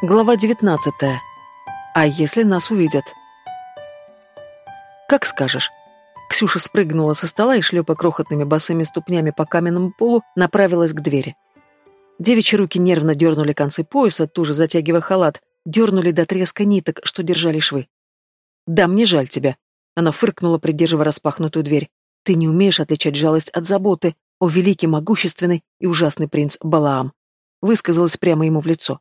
Глава 19. А если нас увидят? Как скажешь. Ксюша спрыгнула со стола и, шлепая крохотными босыми ступнями по каменному полу, направилась к двери. Девичьи руки нервно дернули концы пояса, туже затягивая халат, дернули до треска ниток, что держали швы. «Да, мне жаль тебя», — она фыркнула, придерживая распахнутую дверь. «Ты не умеешь отличать жалость от заботы, о великий, могущественный и ужасный принц Балаам», — высказалась прямо ему в лицо.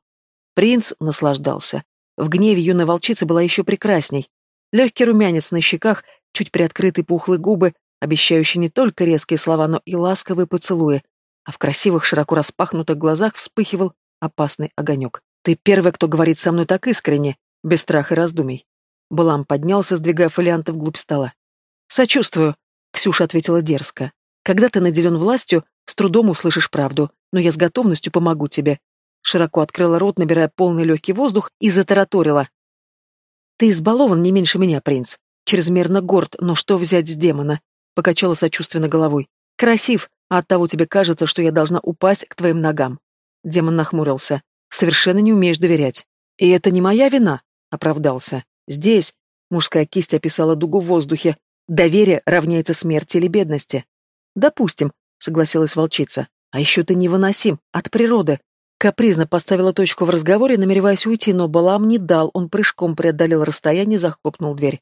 Принц наслаждался. В гневе юная волчица была еще прекрасней. Легкий румянец на щеках, чуть приоткрытые пухлые губы, обещающие не только резкие слова, но и ласковые поцелуи, а в красивых, широко распахнутых глазах вспыхивал опасный огонек. «Ты первый, кто говорит со мной так искренне, без страха и раздумий». Балам поднялся, сдвигая фолианты вглубь стола. «Сочувствую», — Ксюша ответила дерзко. «Когда ты наделен властью, с трудом услышишь правду, но я с готовностью помогу тебе широко открыла рот, набирая полный легкий воздух, и затараторила. «Ты избалован не меньше меня, принц. Чрезмерно горд, но что взять с демона?» Покачала сочувственно головой. «Красив, а оттого тебе кажется, что я должна упасть к твоим ногам». Демон нахмурился. «Совершенно не умеешь доверять». «И это не моя вина», — оправдался. «Здесь...» — мужская кисть описала дугу в воздухе. «Доверие равняется смерти или бедности». «Допустим», — согласилась волчица. «А еще ты невыносим, от природы. Капризно поставила точку в разговоре, намереваясь уйти, но Балам не дал, он прыжком преодолел расстояние захлопнул дверь.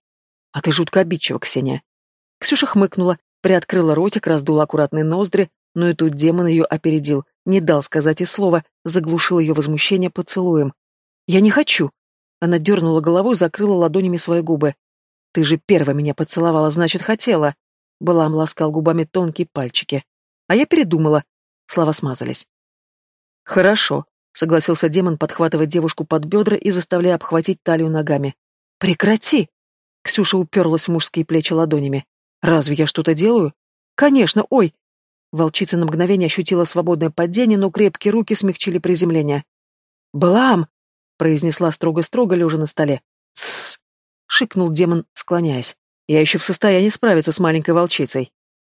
«А ты жутко обидчива, Ксения». Ксюша хмыкнула, приоткрыла ротик, раздула аккуратные ноздри, но и тут демон ее опередил, не дал сказать и слова, заглушил ее возмущение поцелуем. «Я не хочу!» Она дернула головой, закрыла ладонями свои губы. «Ты же первая меня поцеловала, значит, хотела!» Балам ласкал губами тонкие пальчики. А я передумала. Слова смазались. «Хорошо», — согласился демон, подхватывая девушку под бедра и заставляя обхватить талию ногами. «Прекрати!» Ксюша уперлась в мужские плечи ладонями. «Разве я что-то делаю?» «Конечно, ой!» Волчица на мгновение ощутила свободное падение, но крепкие руки смягчили приземление. «Блам!» — произнесла строго-строго, лежа на столе. «Тссс!» — шикнул демон, склоняясь. «Я еще в состоянии справиться с маленькой волчицей».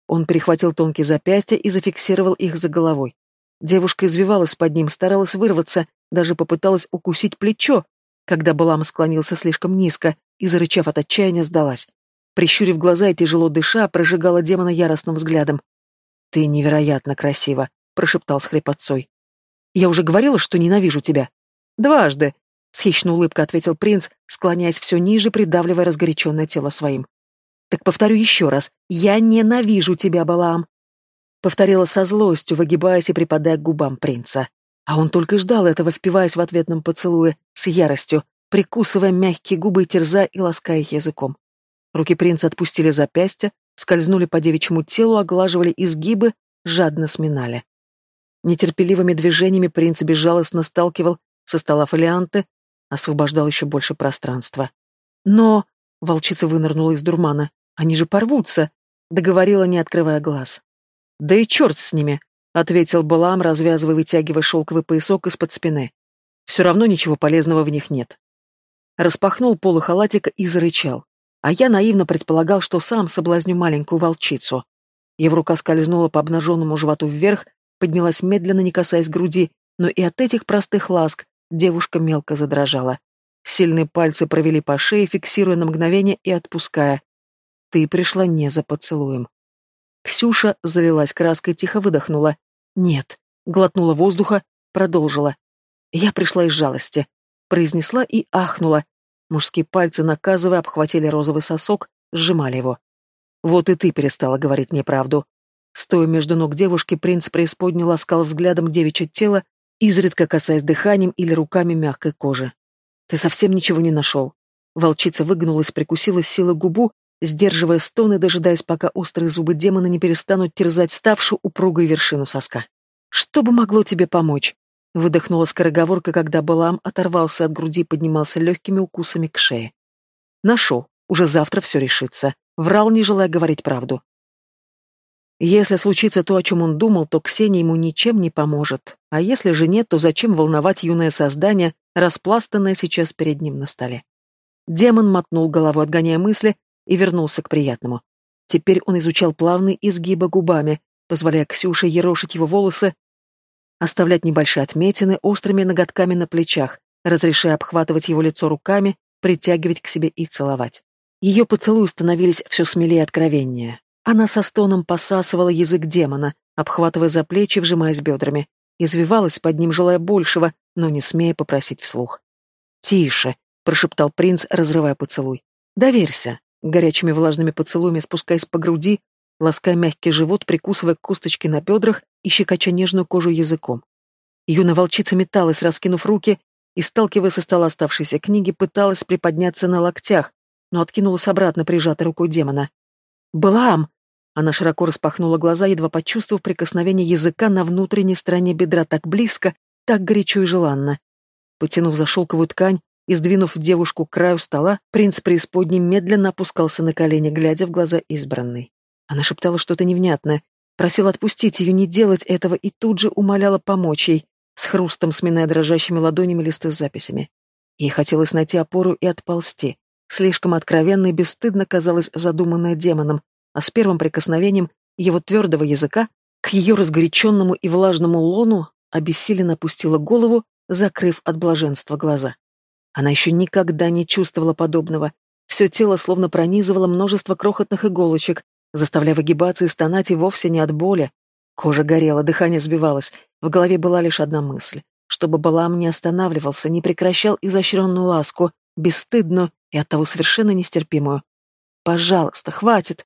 Он перехватил тонкие запястья и зафиксировал их за головой. Девушка извивалась под ним, старалась вырваться, даже попыталась укусить плечо, когда Балам склонился слишком низко и, зарычав от отчаяния, сдалась. Прищурив глаза и тяжело дыша, прожигала демона яростным взглядом. «Ты невероятно красива», — прошептал с хрипотцой. «Я уже говорила, что ненавижу тебя». «Дважды», — с хищной улыбкой ответил принц, склоняясь все ниже, придавливая разгоряченное тело своим. «Так повторю еще раз. Я ненавижу тебя, Балаам. Повторила со злостью, выгибаясь и припадая к губам принца. А он только ждал этого, впиваясь в ответном поцелуе, с яростью, прикусывая мягкие губы, терзая и лаская их языком. Руки принца отпустили запястья, скользнули по девичьему телу, оглаживали изгибы, жадно сминали. Нетерпеливыми движениями принц безжалостно сталкивал со стола фолианты, освобождал еще больше пространства. Но... Волчица вынырнула из дурмана. Они же порвутся, договорила, не открывая глаз. «Да и черт с ними», — ответил Балам, развязывая вытягивая шелковый поясок из-под спины. «Все равно ничего полезного в них нет». Распахнул полу халатика и зарычал. А я наивно предполагал, что сам соблазню маленькую волчицу. Его рука скользнула по обнаженному животу вверх, поднялась медленно, не касаясь груди, но и от этих простых ласк девушка мелко задрожала. Сильные пальцы провели по шее, фиксируя на мгновение и отпуская. «Ты пришла не за поцелуем». Ксюша залилась краской, тихо выдохнула. «Нет», глотнула воздуха, продолжила. «Я пришла из жалости», произнесла и ахнула. Мужские пальцы, наказывая, обхватили розовый сосок, сжимали его. «Вот и ты перестала говорить мне правду». Стоя между ног девушки, принц преисподней ласкал взглядом девичье тело, изредка касаясь дыханием или руками мягкой кожи. «Ты совсем ничего не нашел». Волчица выгнулась, прикусила силой губу, сдерживая стоны, дожидаясь, пока острые зубы демона не перестанут терзать ставшую упругой вершину соска. «Что бы могло тебе помочь?» — выдохнула скороговорка, когда Балам оторвался от груди и поднимался легкими укусами к шее. «Нашел. Уже завтра все решится. Врал, не желая говорить правду. Если случится то, о чем он думал, то Ксения ему ничем не поможет. А если же нет, то зачем волновать юное создание, распластанное сейчас перед ним на столе? Демон мотнул головой, отгоняя мысли, и вернулся к приятному. Теперь он изучал плавные изгибы губами, позволяя Ксюше ерошить его волосы, оставлять небольшие отметины острыми ноготками на плечах, разрешая обхватывать его лицо руками, притягивать к себе и целовать. Ее поцелуи становились все смелее и откровеннее. Она со стоном посасывала язык демона, обхватывая за плечи, вжимаясь бедрами. Извивалась под ним, желая большего, но не смея попросить вслух. «Тише», — прошептал принц, разрывая поцелуй. «Доверься», горячими влажными поцелуями спускаясь по груди, лаская мягкий живот, прикусывая косточки на бедрах и щекоча нежную кожу языком. Юная волчица металась, раскинув руки, и, сталкивая со стола оставшиеся книги, пыталась приподняться на локтях, но откинулась обратно, прижатой рукой демона. «Блам!» Она широко распахнула глаза, едва почувствовав прикосновение языка на внутренней стороне бедра так близко, так горячо и желанно. Потянув за шелковую ткань и сдвинув девушку к краю стола, принц преисподней медленно опускался на колени, глядя в глаза избранной. Она шептала что-то невнятное, просила отпустить ее, не делать этого, и тут же умоляла помочь ей, с хрустом сминая дрожащими ладонями листы с записями. Ей хотелось найти опору и отползти. Слишком откровенно и бесстыдно казалось задуманное демоном, а с первым прикосновением его твердого языка к ее разгоряченному и влажному лону обессиленно опустила голову, закрыв от блаженства глаза. Она еще никогда не чувствовала подобного. Все тело словно пронизывало множество крохотных иголочек, заставляя выгибаться и стонать и вовсе не от боли. Кожа горела, дыхание сбивалось. В голове была лишь одна мысль. Чтобы Балам не останавливался, не прекращал изощренную ласку, бесстыдную и оттого совершенно нестерпимую. «Пожалуйста, хватит!»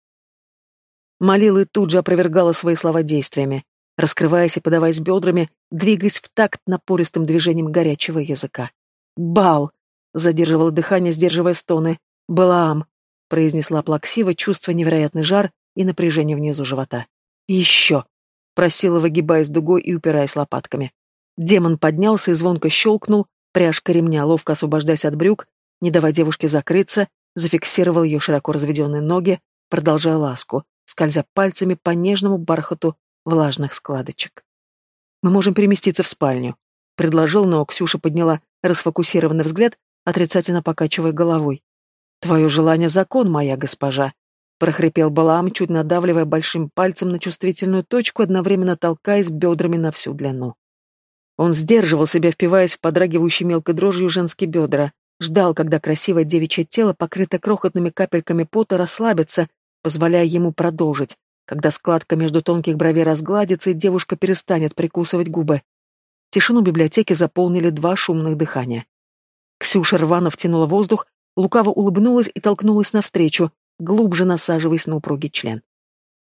Молила и тут же опровергала свои слова действиями, раскрываясь и подаваясь бедрами, двигаясь в такт напористым движением горячего языка. «Бал!» — задерживала дыхание, сдерживая стоны. «Балаам!» — произнесла плаксиво, чувствуя невероятный жар и напряжение внизу живота. «Еще!» — просила, выгибаясь дугой и упираясь лопатками. Демон поднялся и звонко щелкнул, пряжка ремня, ловко освобождаясь от брюк, не давая девушке закрыться, зафиксировал ее широко разведенные ноги, продолжая ласку, скользя пальцами по нежному бархату влажных складочек. «Мы можем переместиться в спальню», — предложил, но Ксюша подняла расфокусированный взгляд, отрицательно покачивая головой. «Твое желание — закон, моя госпожа», — прохрипел Балаам, чуть надавливая большим пальцем на чувствительную точку, одновременно толкаясь бедрами на всю длину. Он сдерживал себя, впиваясь в подрагивающие мелкой дрожью женские бедра, ждал, когда красивое девичье тело, покрытое крохотными капельками пота, расслабится, позволяя ему продолжить, когда складка между тонких бровей разгладится, и девушка перестанет прикусывать губы. Тишину библиотеки заполнили два шумных дыхания. Ксюша рвано втянула воздух, лукаво улыбнулась и толкнулась навстречу, глубже насаживаясь на упругий член.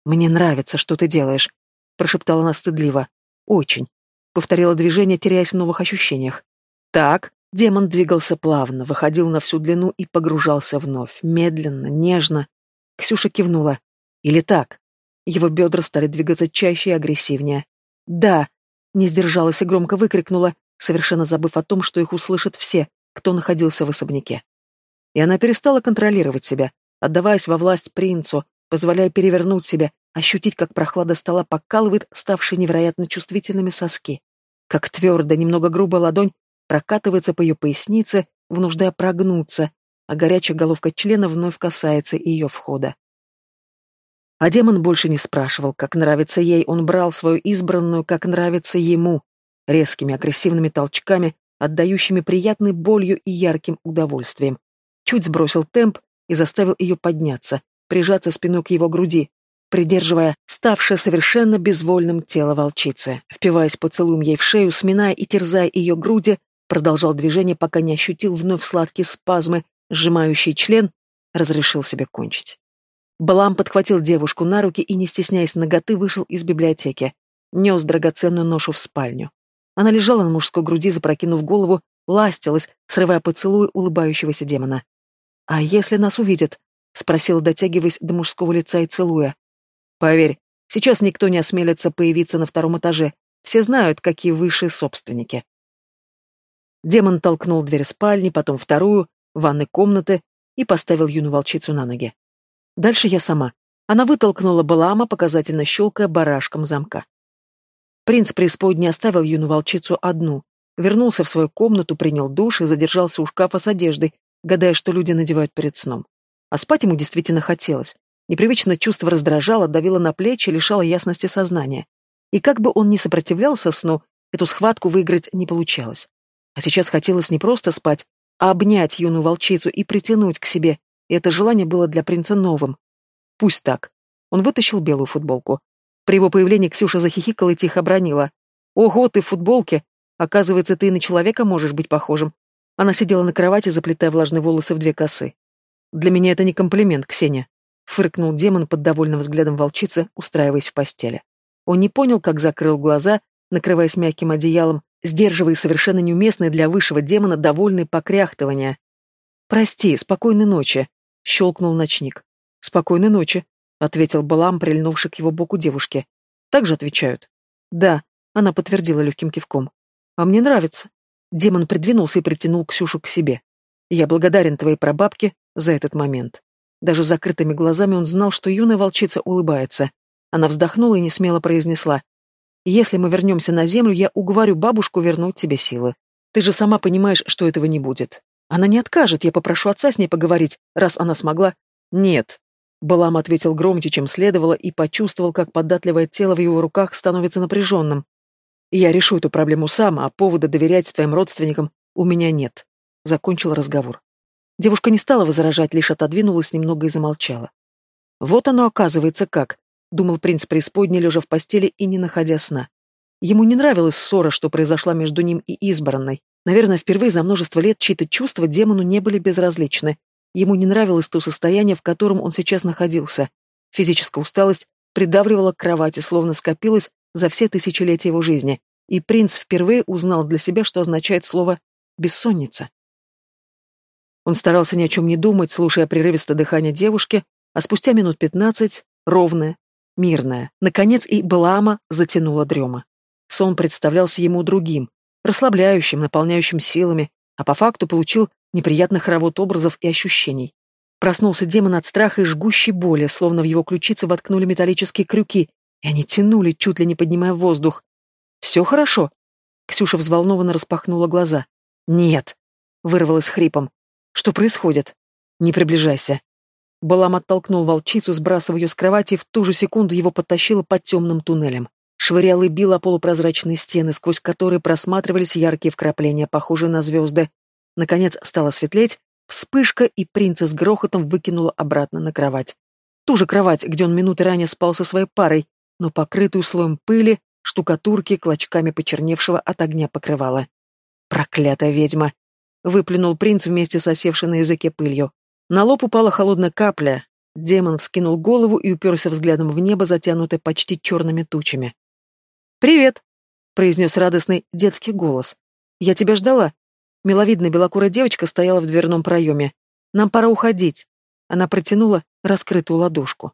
«Мне нравится, что ты делаешь», — прошептала она стыдливо. «Очень», — повторила движение, теряясь в новых ощущениях. «Так», — демон двигался плавно, выходил на всю длину и погружался вновь, медленно, нежно. Ксюша кивнула. «Или так?» Его бедра стали двигаться чаще и агрессивнее. «Да!» — не сдержалась и громко выкрикнула, совершенно забыв о том, что их услышат все, кто находился в особняке. И она перестала контролировать себя, отдаваясь во власть принцу, позволяя перевернуть себя, ощутить, как прохлада стола покалывает ставшие невероятно чувствительными соски, как твердо, немного грубая ладонь прокатывается по ее пояснице, вынуждая прогнуться, а горячая головка члена вновь касается ее входа. А демон больше не спрашивал, как нравится ей, он брал свою избранную, как нравится ему, резкими агрессивными толчками, отдающими приятной болью и ярким удовольствием. Чуть сбросил темп и заставил ее подняться, прижаться спиной к его груди, придерживая ставшее совершенно безвольным тело волчицы. Впиваясь поцелуем ей в шею, сминая и терзая ее груди, продолжал движение, пока не ощутил вновь сладкие спазмы, сжимающий член, разрешил себе кончить. Балам подхватил девушку на руки и, не стесняясь ноготы, вышел из библиотеки. Нес драгоценную ношу в спальню. Она лежала на мужской груди, запрокинув голову, ластилась, срывая поцелуй улыбающегося демона. «А если нас увидят?» — спросил, дотягиваясь до мужского лица и целуя. «Поверь, сейчас никто не осмелится появиться на втором этаже. Все знают, какие высшие собственники». Демон толкнул дверь спальни, потом вторую, ванной комнаты и поставил юную волчицу на ноги. Дальше я сама. Она вытолкнула Балаама, показательно щелкая барашком замка. Принц преисподней оставил юную волчицу одну, вернулся в свою комнату, принял душ и задержался у шкафа с одеждой, гадая, что люди надевают перед сном. А спать ему действительно хотелось. Непривычное чувство раздражало, давило на плечи, лишало ясности сознания. И как бы он ни сопротивлялся сну, эту схватку выиграть не получалось. А сейчас хотелось не просто спать, а обнять юную волчицу и притянуть к себе, и это желание было для принца новым. Пусть так. Он вытащил белую футболку. При его появлении Ксюша захихикала и тихо бронила. «Ого, ты в футболке! Оказывается, ты и на человека можешь быть похожим». Она сидела на кровати, заплетая влажные волосы в две косы. «Для меня это не комплимент, Ксения», — фыркнул демон под довольным взглядом волчицы, устраиваясь в постели. Он не понял, как закрыл глаза, накрываясь мягким одеялом, сдерживая совершенно неуместное для высшего демона довольное покряхтывание. «Прости, спокойной ночи», — щелкнул ночник. «Спокойной ночи», — ответил Балам, прильнувший к его боку девушке. «Так же отвечают?» «Да», — она подтвердила легким кивком. «А мне нравится». Демон придвинулся и притянул Ксюшу к себе. «Я благодарен твоей прабабке за этот момент». Даже закрытыми глазами он знал, что юная волчица улыбается. Она вздохнула и несмело произнесла. «Если мы вернемся на землю, я уговорю бабушку вернуть тебе силы. Ты же сама понимаешь, что этого не будет. Она не откажет, я попрошу отца с ней поговорить, раз она смогла». «Нет», Балам ответил громче, чем следовало, и почувствовал, как податливое тело в его руках становится напряженным. «Я решу эту проблему сам, а повода доверять твоим родственникам у меня нет», — закончил разговор. Девушка не стала возражать, лишь отодвинулась немного и замолчала. «Вот оно оказывается как», — думал принц преисподней, лежа в постели и не находя сна. Ему не нравилась ссора, что произошла между ним и избранной. Наверное, впервые за множество лет чьи-то чувства демону не были безразличны, Ему не нравилось то состояние, в котором он сейчас находился. Физическая усталость придавливала к кровати, словно скопилась за все тысячелетия его жизни, и принц впервые узнал для себя, что означает слово «бессонница». Он старался ни о чем не думать, слушая прерывистое дыхание девушки, а спустя минут пятнадцать — ровное, мирное. Наконец и Балаама затянула дрема. Сон представлялся ему другим, расслабляющим, наполняющим силами, а по факту получил неприятных хоровод образов и ощущений. Проснулся демон от страха и жгущей боли, словно в его ключицы воткнули металлические крюки, и они тянули, чуть ли не поднимая воздух. «Все хорошо?» Ксюша взволнованно распахнула глаза. «Нет!» — вырвалась хрипом. «Что происходит?» «Не приближайся!» Балам оттолкнул волчицу, сбрасывая ее с кровати, и в ту же секунду его подтащило под темным туннелем. Швырял и бил о полупрозрачные стены, сквозь которые просматривались яркие вкрапления, похожие на звезды, Наконец стало светлеть, вспышка, и принца с грохотом выкинула обратно на кровать. Ту же кровать, где он минуты ранее спал со своей парой, но покрытую слоем пыли, штукатурки, клочками почерневшего от огня покрывала. «Проклятая ведьма!» — выплюнул принц вместе с осевшей на языке пылью. На лоб упала холодная капля. Демон вскинул голову и уперся взглядом в небо, затянутое почти черными тучами. «Привет!» — произнес радостный детский голос. «Я тебя ждала. Миловидная белокурая девочка стояла в дверном проеме. «Нам пора уходить». Она протянула раскрытую ладошку.